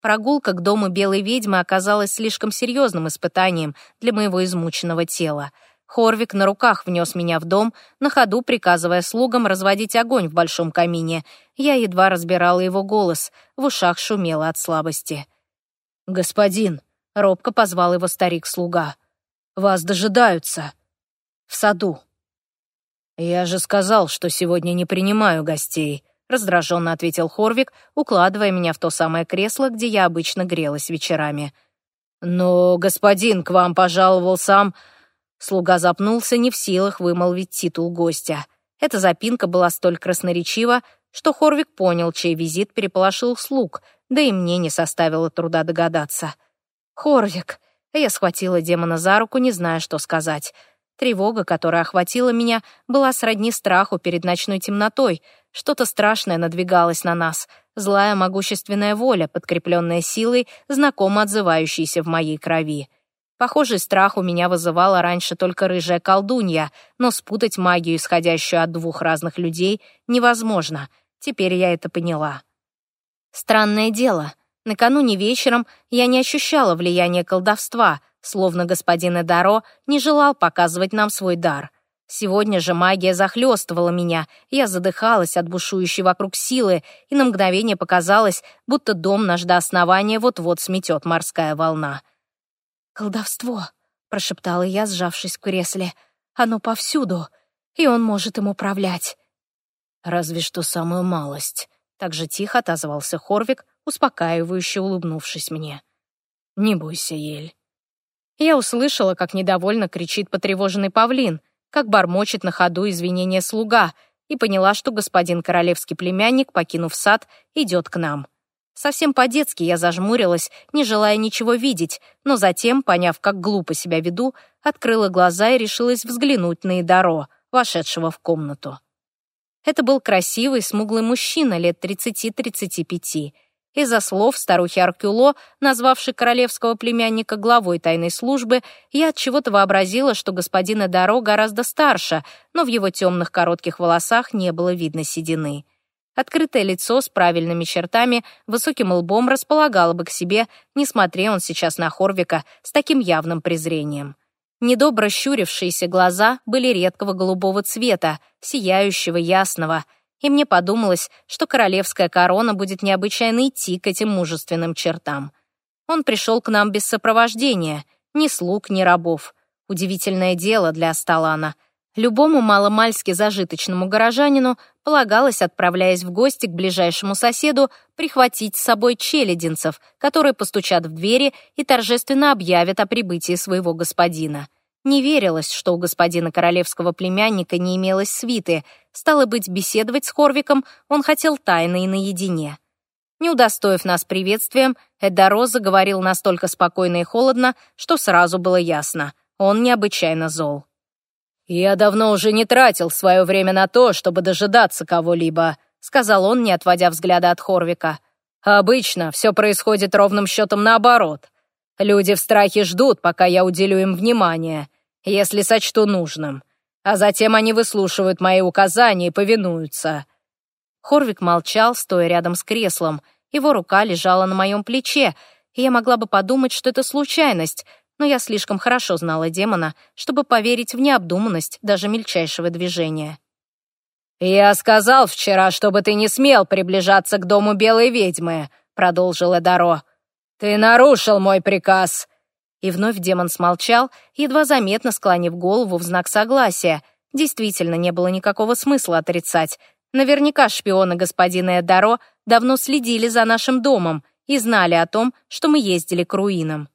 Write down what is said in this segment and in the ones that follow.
Прогулка к дому белой ведьмы оказалась слишком серьезным испытанием для моего измученного тела. Хорвик на руках внес меня в дом, на ходу приказывая слугам разводить огонь в большом камине. Я едва разбирала его голос, в ушах шумело от слабости. «Господин», — робко позвал его старик-слуга, — «вас дожидаются. В саду». «Я же сказал, что сегодня не принимаю гостей», — раздраженно ответил Хорвик, укладывая меня в то самое кресло, где я обычно грелась вечерами. «Но, господин, к вам пожаловал сам...» Слуга запнулся, не в силах вымолвить титул гостя. Эта запинка была столь красноречива, что Хорвик понял, чей визит переполошил слуг, да и мне не составило труда догадаться. «Хорвик!» Я схватила демона за руку, не зная, что сказать. Тревога, которая охватила меня, была сродни страху перед ночной темнотой. Что-то страшное надвигалось на нас. Злая могущественная воля, подкрепленная силой, знакомо отзывающейся в моей крови. Похожий страх у меня вызывала раньше только рыжая колдунья, но спутать магию, исходящую от двух разных людей, невозможно. Теперь я это поняла. Странное дело. Накануне вечером я не ощущала влияния колдовства, словно господин Эдаро не желал показывать нам свой дар. Сегодня же магия захлестывала меня, я задыхалась от бушующей вокруг силы, и на мгновение показалось, будто дом наш до основания вот-вот сметет морская волна. «Колдовство», — прошептала я, сжавшись в кресле. «Оно повсюду, и он может им управлять». «Разве что самую малость», — так же тихо отозвался Хорвик, успокаивающе улыбнувшись мне. «Не бойся, Ель. Я услышала, как недовольно кричит потревоженный павлин, как бормочет на ходу извинения слуга, и поняла, что господин королевский племянник, покинув сад, идет к нам. Совсем по-детски я зажмурилась, не желая ничего видеть, но затем, поняв, как глупо себя веду, открыла глаза и решилась взглянуть на Идаро, вошедшего в комнату. Это был красивый, смуглый мужчина лет 30-35, из-за слов старухи Аркюло, назвавшей королевского племянника главой тайной службы, я от чего-то вообразила, что господин Эдаро гораздо старше, но в его темных коротких волосах не было видно седины. Открытое лицо с правильными чертами, высоким лбом располагало бы к себе, несмотря он сейчас на Хорвика с таким явным презрением. Недобро щурившиеся глаза были редкого голубого цвета, сияющего, ясного — и мне подумалось, что королевская корона будет необычайно идти к этим мужественным чертам. Он пришел к нам без сопровождения, ни слуг, ни рабов. Удивительное дело для Асталана. Любому маломальски зажиточному горожанину полагалось, отправляясь в гости к ближайшему соседу, прихватить с собой челядинцев, которые постучат в двери и торжественно объявят о прибытии своего господина. Не верилось, что у господина королевского племянника не имелось свиты. Стало быть, беседовать с Хорвиком он хотел тайно и наедине. Не удостоив нас приветствием, Эддаро заговорил настолько спокойно и холодно, что сразу было ясно. Он необычайно зол. «Я давно уже не тратил свое время на то, чтобы дожидаться кого-либо», сказал он, не отводя взгляда от Хорвика. «Обычно все происходит ровным счетом наоборот. Люди в страхе ждут, пока я уделю им внимание если сочту нужным. А затем они выслушивают мои указания и повинуются». Хорвик молчал, стоя рядом с креслом. Его рука лежала на моем плече, и я могла бы подумать, что это случайность, но я слишком хорошо знала демона, чтобы поверить в необдуманность даже мельчайшего движения. «Я сказал вчера, чтобы ты не смел приближаться к дому белой ведьмы», — продолжил Эдаро. «Ты нарушил мой приказ. И вновь демон смолчал, едва заметно склонив голову в знак согласия. Действительно, не было никакого смысла отрицать. Наверняка шпионы господина Эдаро давно следили за нашим домом и знали о том, что мы ездили к руинам.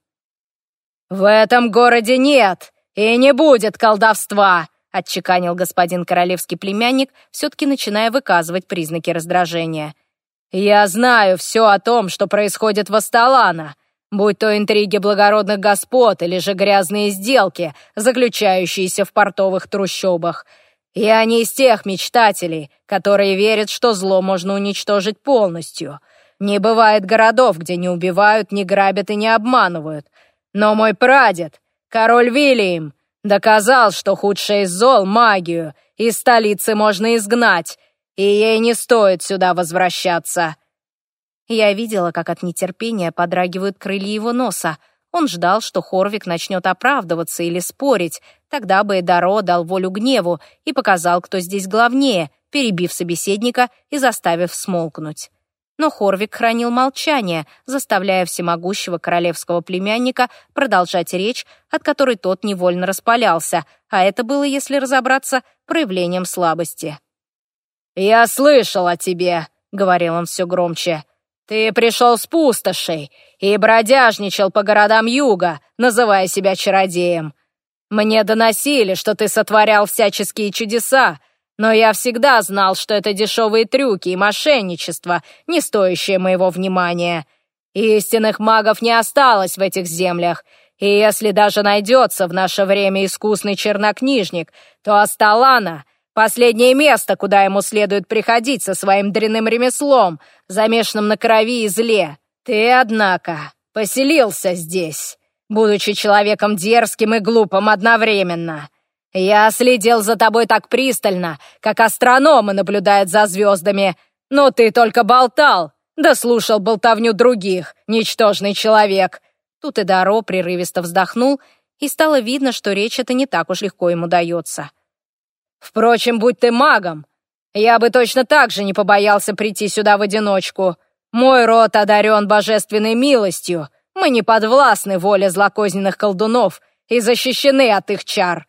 «В этом городе нет и не будет колдовства!» отчеканил господин королевский племянник, все-таки начиная выказывать признаки раздражения. «Я знаю все о том, что происходит в Асталана будь то интриги благородных господ или же грязные сделки, заключающиеся в портовых трущобах. Я не из тех мечтателей, которые верят, что зло можно уничтожить полностью. Не бывает городов, где не убивают, не грабят и не обманывают. Но мой прадед, король Вильям, доказал, что худшее из зол — магию, из столицы можно изгнать, и ей не стоит сюда возвращаться. Я видела, как от нетерпения подрагивают крылья его носа. Он ждал, что Хорвик начнет оправдываться или спорить. Тогда бы Эдаро дал волю гневу и показал, кто здесь главнее, перебив собеседника и заставив смолкнуть. Но Хорвик хранил молчание, заставляя всемогущего королевского племянника продолжать речь, от которой тот невольно распалялся, а это было, если разобраться, проявлением слабости. «Я слышал о тебе», — говорил он все громче. «Ты пришел с пустошей и бродяжничал по городам юга, называя себя чародеем. Мне доносили, что ты сотворял всяческие чудеса, но я всегда знал, что это дешевые трюки и мошенничество, не стоящее моего внимания. Истинных магов не осталось в этих землях, и если даже найдется в наше время искусный чернокнижник, то Асталана — последнее место, куда ему следует приходить со своим дрянным ремеслом, замешанным на крови и зле. Ты, однако, поселился здесь, будучи человеком дерзким и глупым одновременно. Я следил за тобой так пристально, как астрономы наблюдают за звездами, но ты только болтал, да слушал болтовню других, ничтожный человек. Тут и Даро прерывисто вздохнул, и стало видно, что речь эта не так уж легко ему дается. Впрочем, будь ты магом, я бы точно так же не побоялся прийти сюда в одиночку. Мой род одарен божественной милостью, мы не подвластны воле злокозненных колдунов и защищены от их чар.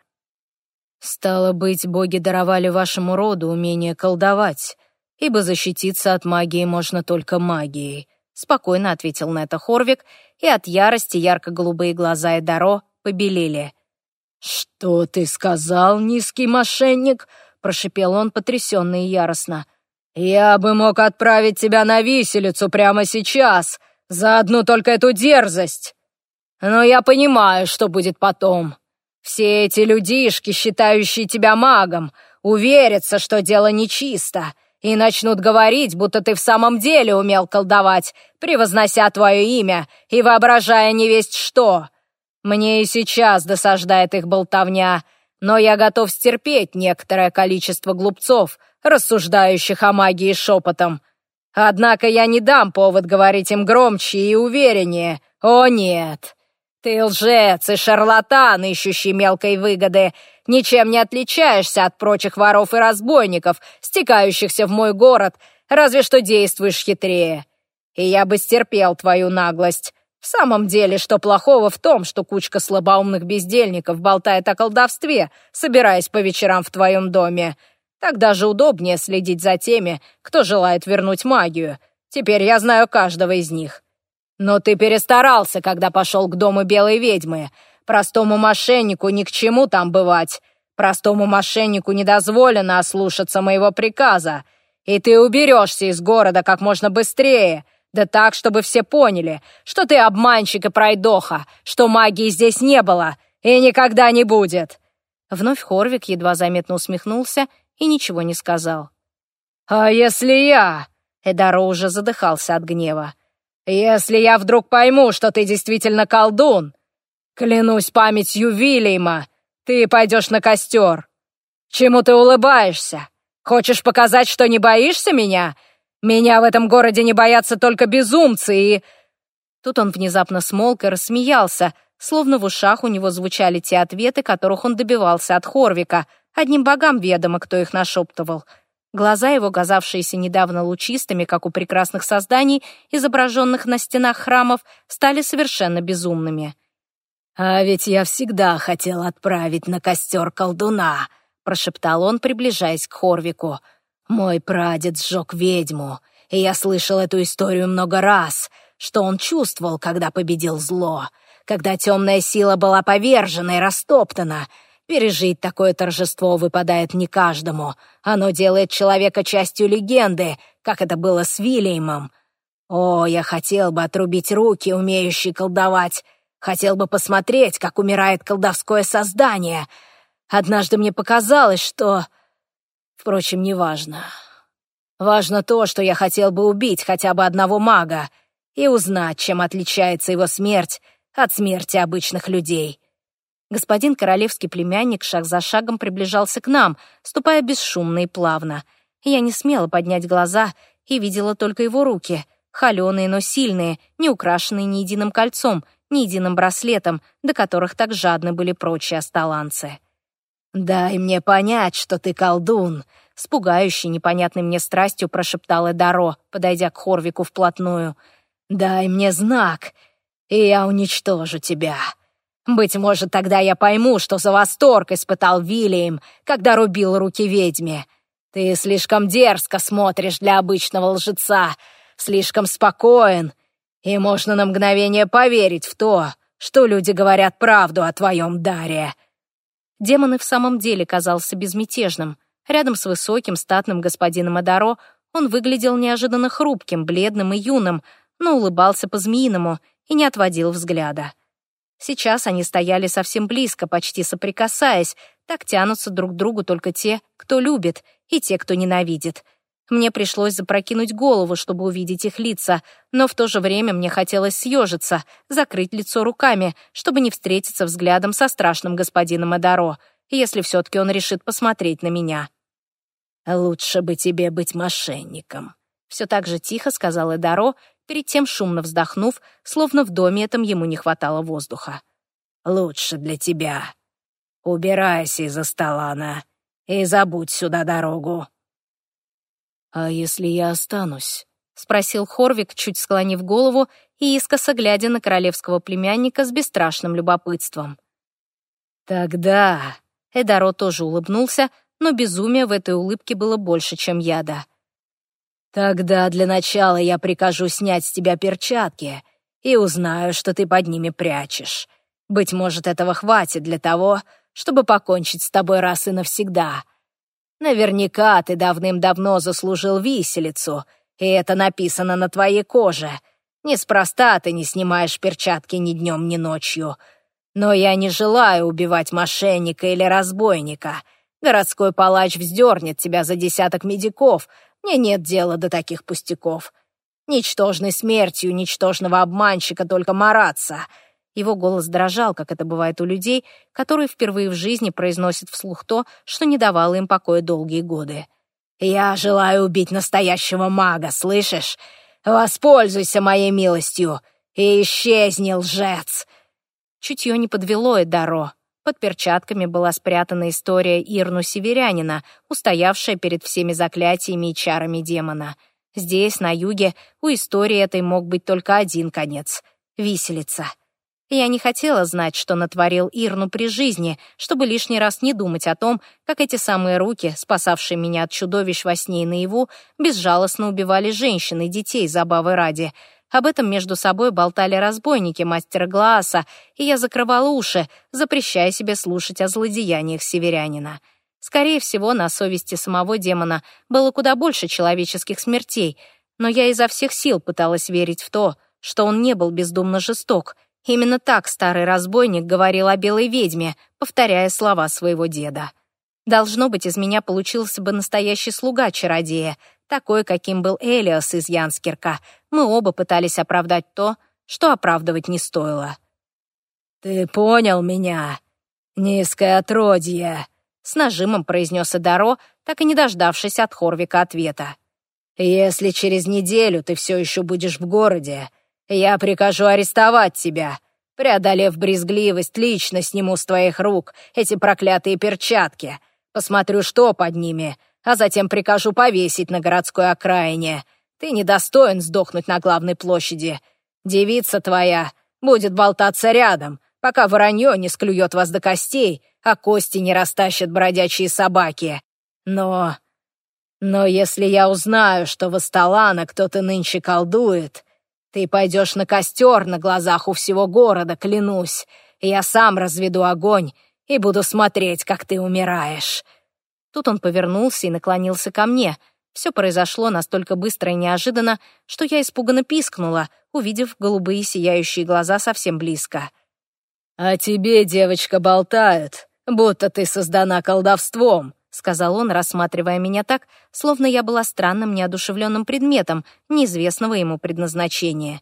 «Стало быть, боги даровали вашему роду умение колдовать, ибо защититься от магии можно только магией», — спокойно ответил на это Хорвик, и от ярости ярко-голубые глаза Эдаро побелели. «Что ты сказал, низкий мошенник?» — прошипел он, потрясенно и яростно. «Я бы мог отправить тебя на виселицу прямо сейчас, за одну только эту дерзость. Но я понимаю, что будет потом. Все эти людишки, считающие тебя магом, уверятся, что дело нечисто, и начнут говорить, будто ты в самом деле умел колдовать, превознося твое имя и воображая невесть что. Мне и сейчас досаждает их болтовня, но я готов стерпеть некоторое количество глупцов, рассуждающих о магии шепотом. Однако я не дам повод говорить им громче и увереннее. О нет, «Ты лжец и шарлатан, ищущий мелкой выгоды. Ничем не отличаешься от прочих воров и разбойников, стекающихся в мой город, разве что действуешь хитрее. И я бы стерпел твою наглость. В самом деле, что плохого в том, что кучка слабоумных бездельников болтает о колдовстве, собираясь по вечерам в твоем доме? Так даже удобнее следить за теми, кто желает вернуть магию. Теперь я знаю каждого из них. Но ты перестарался, когда пошел к дому белой ведьмы. Простому мошеннику ни к чему там бывать. Простому мошеннику не дозволено ослушаться моего приказа. И ты уберешься из города как можно быстрее. Да так, чтобы все поняли, что ты обманщик и пройдоха, что магии здесь не было и никогда не будет». Вновь Хорвик едва заметно усмехнулся и ничего не сказал. «А если я...» Эдаро уже задыхался от гнева. «Если я вдруг пойму, что ты действительно колдун, клянусь памятью Вильяма, ты пойдешь на костер. Чему ты улыбаешься? Хочешь показать, что не боишься меня? Меня в этом городе не боятся только безумцы и...» Тут он внезапно смолк и рассмеялся, словно в ушах у него звучали те ответы, которых он добивался от Хорвика. Одним богам ведомо, кто их нашептывал — Глаза его, казавшиеся недавно лучистыми, как у прекрасных созданий, изображенных на стенах храмов, стали совершенно безумными. «А ведь я всегда хотел отправить на костер колдуна», — прошептал он, приближаясь к Хорвику. «Мой прадед сжег ведьму, и я слышал эту историю много раз, что он чувствовал, когда победил зло, когда темная сила была повержена и растоптана, Пережить такое торжество выпадает не каждому. Оно делает человека частью легенды, как это было с Вильямом. О, я хотел бы отрубить руки, умеющие колдовать. Хотел бы посмотреть, как умирает колдовское создание. Однажды мне показалось, что... Впрочем, неважно. Важно то, что я хотел бы убить хотя бы одного мага и узнать, чем отличается его смерть от смерти обычных людей. Господин королевский племянник шаг за шагом приближался к нам, ступая бесшумно и плавно. Я не смела поднять глаза и видела только его руки, холеные, но сильные, не украшенные ни единым кольцом, ни единым браслетом, до которых так жадны были прочие асталанцы. «Дай мне понять, что ты колдун», — с пугающей, непонятной мне страстью прошептал Эдаро, подойдя к Хорвику вплотную. «Дай мне знак, и я уничтожу тебя. Быть может, тогда я пойму, что за восторг испытал Вильям, когда рубил руки ведьме. Ты слишком дерзко смотришь для обычного лжеца, слишком спокоен, и можно на мгновение поверить в то, что люди говорят правду о твоем даре». Демон и в самом деле казался безмятежным. Рядом с высоким, статным господином Адаро он выглядел неожиданно хрупким, бледным и юным, но улыбался по-змеиному и не отводил взгляда. Сейчас они стояли совсем близко, почти соприкасаясь, так тянутся друг к другу только те, кто любит, и те, кто ненавидит. Мне пришлось запрокинуть голову, чтобы увидеть их лица, но в то же время мне хотелось съежиться, закрыть лицо руками, чтобы не встретиться взглядом со страшным господином Эдаро, если все-таки он решит посмотреть на меня. «Лучше бы тебе быть мошенником», — все так же тихо сказал Эдаро, перед тем шумно вздохнув, словно в доме этом ему не хватало воздуха. «Лучше для тебя. Убирайся из-за стола, и забудь сюда дорогу». «А если я останусь?» — спросил Хорвик, чуть склонив голову и искоса глядя на королевского племянника с бесстрашным любопытством. «Тогда...» — Эдаро тоже улыбнулся, но безумия в этой улыбке было больше, чем яда. «Тогда для начала я прикажу снять с тебя перчатки и узнаю, что ты под ними прячешь. Быть может, этого хватит для того, чтобы покончить с тобой раз и навсегда. Наверняка ты давным-давно заслужил виселицу, и это написано на твоей коже. Неспроста ты не снимаешь перчатки ни днем, ни ночью. Но я не желаю убивать мошенника или разбойника. Городской палач вздернет тебя за десяток медиков. Мне нет дела до таких пустяков. Ничтожной смертью ничтожного обманщика только мараться — его голос дрожал, как это бывает у людей, которые впервые в жизни произносят вслух то, что не давало им покоя долгие годы. «Я желаю убить настоящего мага, слышишь? Воспользуйся моей милостью и исчезни, лжец!» Чутье не подвело Эдаро. Под перчатками была спрятана история Ирну Северянина, устоявшая перед всеми заклятиями и чарами демона. Здесь, на юге, у истории этой мог быть только один конец — виселица. Я не хотела знать, что натворил Ирну при жизни, чтобы лишний раз не думать о том, как эти самые руки, спасавшие меня от чудовищ во сне и наяву, безжалостно убивали женщин и детей забавы ради. Об этом между собой болтали разбойники мастера Глааса, и я закрывала уши, запрещая себе слушать о злодеяниях северянина. Скорее всего, на совести самого демона было куда больше человеческих смертей, но я изо всех сил пыталась верить в то, что он не был бездумно жесток — Именно так старый разбойник говорил о белой ведьме, повторяя слова своего деда. Должно быть, из меня получился бы настоящий слуга-чародея, такой, каким был Элиас из Янскирка. Мы оба пытались оправдать то, что оправдывать не стоило. «Ты понял меня, низкое отродье», — с нажимом произнес Эдаро, так и не дождавшись от Хорвика ответа. «Если через неделю ты все еще будешь в городе, я прикажу арестовать тебя. Преодолев брезгливость, лично сниму с твоих рук эти проклятые перчатки. Посмотрю, что под ними, а затем прикажу повесить на городской окраине. Ты недостоин сдохнуть на главной площади. Девица твоя будет болтаться рядом, пока воронье не склюет вас до костей, а кости не растащат бродячие собаки. Но... Но если я узнаю, что в Асталана кто-то нынче колдует, ты пойдешь на костер на глазах у всего города, клянусь. Я сам разведу огонь и буду смотреть, как ты умираешь». Тут он повернулся и наклонился ко мне. Все произошло настолько быстро и неожиданно, что я испуганно пискнула, увидев голубые сияющие глаза совсем близко. «А тебе, девочка, болтают, будто ты создана колдовством», — сказал он, рассматривая меня так, словно я была странным неодушевленным предметом, неизвестного ему предназначения.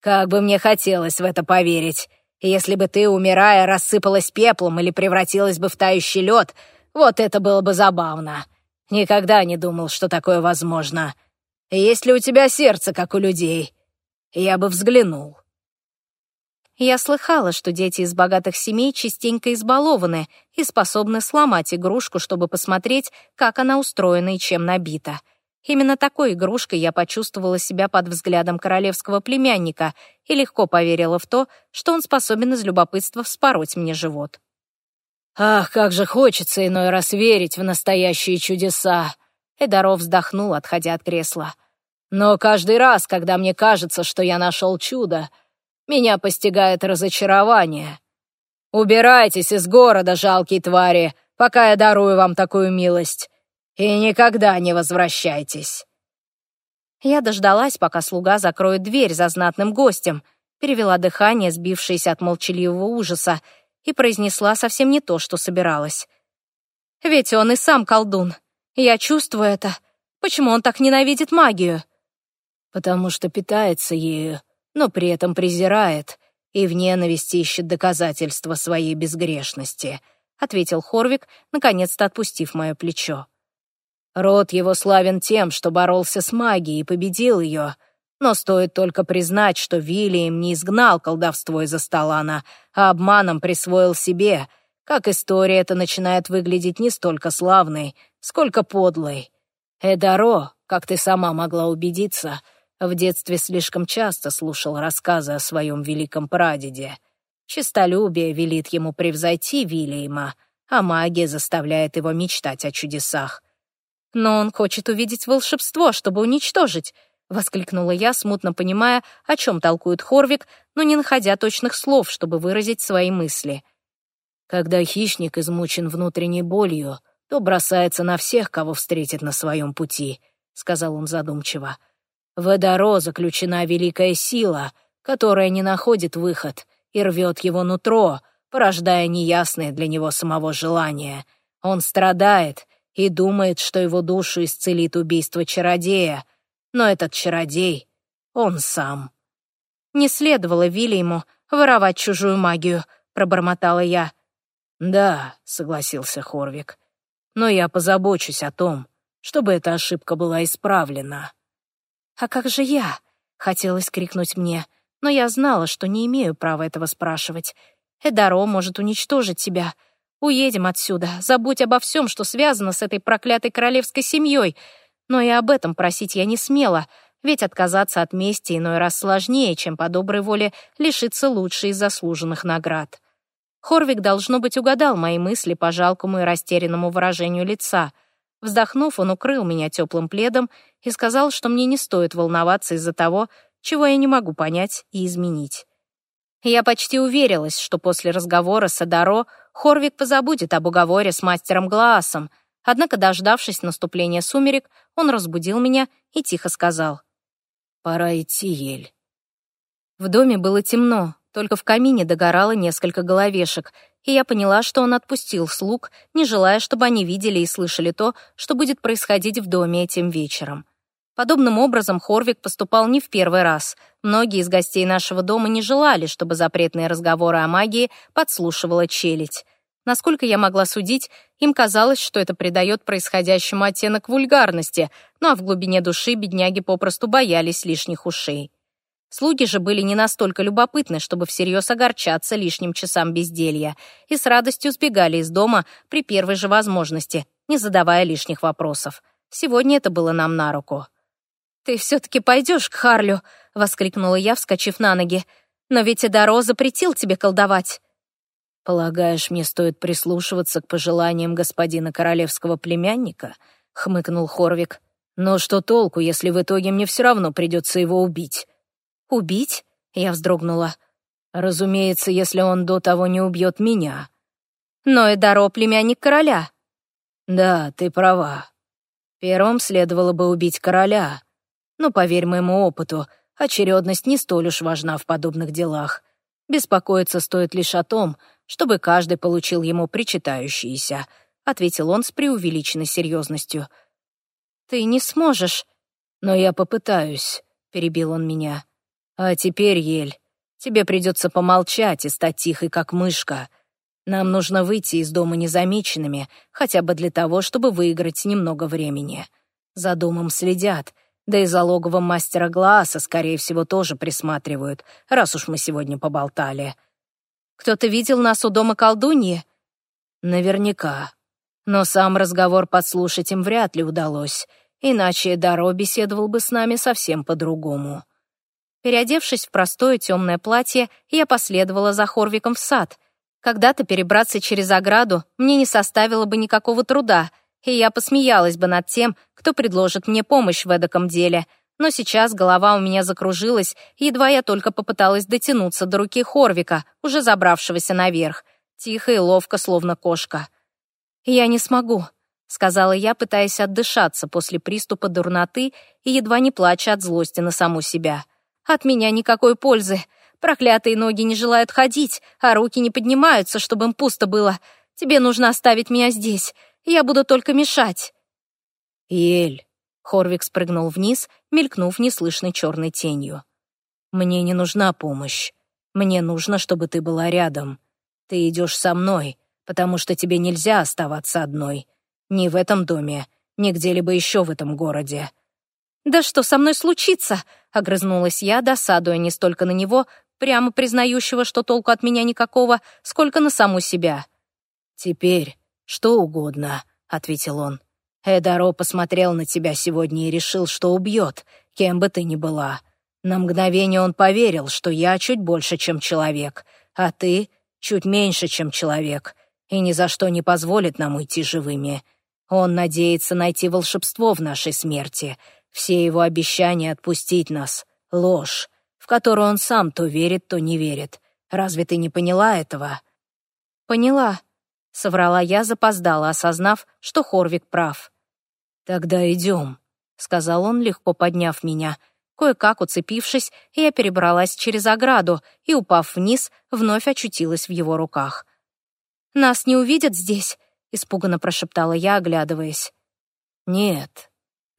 «Как бы мне хотелось в это поверить. Если бы ты, умирая, рассыпалась пеплом или превратилась бы в тающий лед, вот это было бы забавно. Никогда не думал, что такое возможно. Есть ли у тебя сердце, как у людей? Я бы взглянул». Я слыхала, что дети из богатых семей частенько избалованы и способны сломать игрушку, чтобы посмотреть, как она устроена и чем набита. Именно такой игрушкой я почувствовала себя под взглядом королевского племянника и легко поверила в то, что он способен из любопытства вспороть мне живот. «Ах, как же хочется иной раз верить в настоящие чудеса!» Эдаров вздохнул, отходя от кресла. «Но каждый раз, когда мне кажется, что я нашел чудо, меня постигает разочарование. Убирайтесь из города, жалкие твари, пока я дарую вам такую милость, и никогда не возвращайтесь». Я дождалась, пока слуга закроет дверь за знатным гостем, перевела дыхание, сбившееся от молчаливого ужаса, и произнесла совсем не то, что собиралась. «Ведь он и сам колдун. Я чувствую это. Почему он так ненавидит магию?» «Потому что питается ею но при этом презирает и в ненависти ищет доказательства своей безгрешности», — ответил Хорвик, наконец-то отпустив мое плечо. «Род его славен тем, что боролся с магией и победил ее, но стоит только признать, что Вильям не изгнал колдовство из Асталана, а обманом присвоил себе, как история эта начинает выглядеть не столько славной, сколько подлой. Эдаро, как ты сама могла убедиться, — в детстве слишком часто слушал рассказы о своем великом прадеде. Чистолюбие велит ему превзойти Вильяма, а магия заставляет его мечтать о чудесах. «Но он хочет увидеть волшебство, чтобы уничтожить», — воскликнула я, смутно понимая, о чем толкует Хорвик, но не находя точных слов, чтобы выразить свои мысли. «Когда хищник измучен внутренней болью, то бросается на всех, кого встретит на своем пути», — сказал он задумчиво. В Эдаро заключена великая сила, которая не находит выход и рвет его нутро, порождая неясное для него самого желание. Он страдает и думает, что его душу исцелит убийство чародея, но этот чародей — он сам. «Не следовало Вильяму воровать чужую магию», — пробормотала я. «Да», — согласился Хорвик, — «но я позабочусь о том, чтобы эта ошибка была исправлена». «А как же я?» — хотелось крикнуть мне, но я знала, что не имею права этого спрашивать. Эдаро может уничтожить тебя. Уедем отсюда, забудь обо всем, что связано с этой проклятой королевской семьей. Но и об этом просить я не смела, ведь отказаться от мести иной раз сложнее, чем по доброй воле лишиться лучшей из заслуженных наград. Хорвик, должно быть, угадал мои мысли по жалкому и растерянному выражению лица — Вздохнув, он укрыл меня теплым пледом и сказал, что мне не стоит волноваться из-за того, чего я не могу понять и изменить. Я почти уверилась, что после разговора с Адаро Хорвик позабудет об уговоре с мастером Глаасом, однако, дождавшись наступления сумерек, он разбудил меня и тихо сказал. «Пора идти, Ель». В доме было темно, только в камине догорало несколько головешек, и я поняла, что он отпустил слуг, не желая, чтобы они видели и слышали то, что будет происходить в доме этим вечером. Подобным образом Хорвик поступал не в первый раз. Многие из гостей нашего дома не желали, чтобы запретные разговоры о магии подслушивала челядь. Насколько я могла судить, им казалось, что это придает происходящему оттенок вульгарности, ну а в глубине души бедняги попросту боялись лишних ушей. Слуги же были не настолько любопытны, чтобы всерьез огорчаться лишним часам безделья, и с радостью сбегали из дома при первой же возможности, не задавая лишних вопросов. Сегодня это было нам на руку. «Ты все-таки пойдешь к Харлю?» — воскликнула я, вскочив на ноги. «Но ведь Эдаро запретил тебе колдовать». «Полагаешь, мне стоит прислушиваться к пожеланиям господина королевского племянника?» — хмыкнул Хорвик. «Но что толку, если в итоге мне все равно придется его убить?» «Убить?» — я вздрогнула. «Разумеется, если он до того не убьет меня». «Но Эдаро — племянник короля». «Да, ты права. Первым следовало бы убить короля. Но, поверь моему опыту, очередность не столь уж важна в подобных делах. Беспокоиться стоит лишь о том, чтобы каждый получил ему причитающиеся», — ответил он с преувеличенной серьезностью. «Ты не сможешь». «Но я попытаюсь», — перебил он меня. А теперь, Ель, тебе придется помолчать и стать тихой, как мышка. Нам нужно выйти из дома незамеченными, хотя бы для того, чтобы выиграть немного времени. За домом следят, Да и залогового мастера Глааса, скорее всего, тоже присматривают, раз уж мы сегодня поболтали. Кто-то видел нас у дома колдуньи? Наверняка. Но сам разговор подслушать им вряд ли удалось, иначе Даро беседовал бы с нами совсем по-другому. Переодевшись в простое темное платье, я последовала за Хорвиком в сад. Когда-то перебраться через ограду мне не составило бы никакого труда, и я посмеялась бы над тем, кто предложит мне помощь в эдаком деле. Но сейчас голова у меня закружилась, едва я только попыталась дотянуться до руки Хорвика, уже забравшегося наверх, тихо и ловко, словно кошка. «Я не смогу», — сказала я, пытаясь отдышаться после приступа дурноты и едва не плача от злости на саму себя. От меня никакой пользы. Проклятые ноги не желают ходить, а руки не поднимаются, чтобы им пусто было. Тебе нужно оставить меня здесь. Я буду только мешать». «Ель», — Хорвик спрыгнул вниз, мелькнув неслышной черной тенью. «Мне не нужна помощь. Мне нужно, чтобы ты была рядом. Ты идешь со мной, потому что тебе нельзя оставаться одной. Ни в этом доме, ни где-либо еще в этом городе. «Да что со мной случится?» — огрызнулась я, досадуя не столько на него, прямо признающего, что толку от меня никакого, сколько на саму себя. «Теперь что угодно», — ответил он. «Эдаро посмотрел на тебя сегодня и решил, что убьет, кем бы ты ни была. На мгновение он поверил, что я чуть больше, чем человек, а ты чуть меньше, чем человек, и ни за что не позволит нам уйти живыми. Он надеется найти волшебство в нашей смерти, все его обещания отпустить нас — ложь, в которую он сам то верит, то не верит. Разве ты не поняла этого?» «Поняла», — соврала я, запоздала, осознав, что Хорвик прав. «Тогда идем», — сказал он, легко подняв меня. Кое-как уцепившись, я перебралась через ограду и, упав вниз, вновь очутилась в его руках. «Нас не увидят здесь?» — испуганно прошептала я, оглядываясь. «Нет»,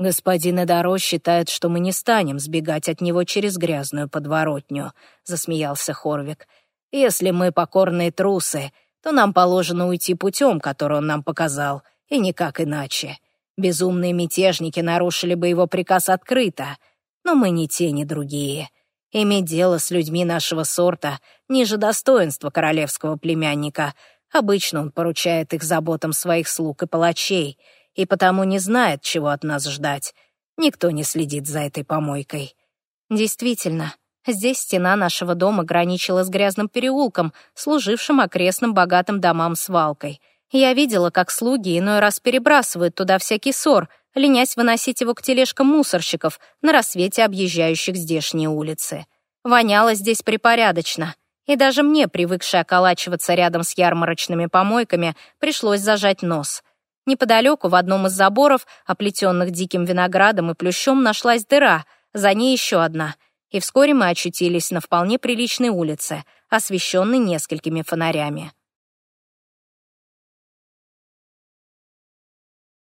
«Господин Эдаро считает, что мы не станем сбегать от него через грязную подворотню», — засмеялся Хорвик. «Если мы покорные трусы, то нам положено уйти путем, который он нам показал, и никак иначе. Безумные мятежники нарушили бы его приказ открыто, но мы не те, ни другие. Иметь дело с людьми нашего сорта ниже достоинства королевского племянника. Обычно он поручает их заботам своих слуг и палачей — и потому не знает, чего от нас ждать. Никто не следит за этой помойкой. Действительно, здесь стена нашего дома граничила с грязным переулком, служившим окрестным богатым домам свалкой. Я видела, как слуги иной раз перебрасывают туда всякий ссор, ленясь выносить его к тележкам мусорщиков, на рассвете объезжающих здешние улицы. Воняло здесь припорядочно. И даже мне, привыкшей околачиваться рядом с ярмарочными помойками, пришлось зажать нос — Неподалеку в одном из заборов, оплетенных диким виноградом и плющом, нашлась дыра, за ней еще одна. И вскоре мы очутились на вполне приличной улице, освещенной несколькими фонарями.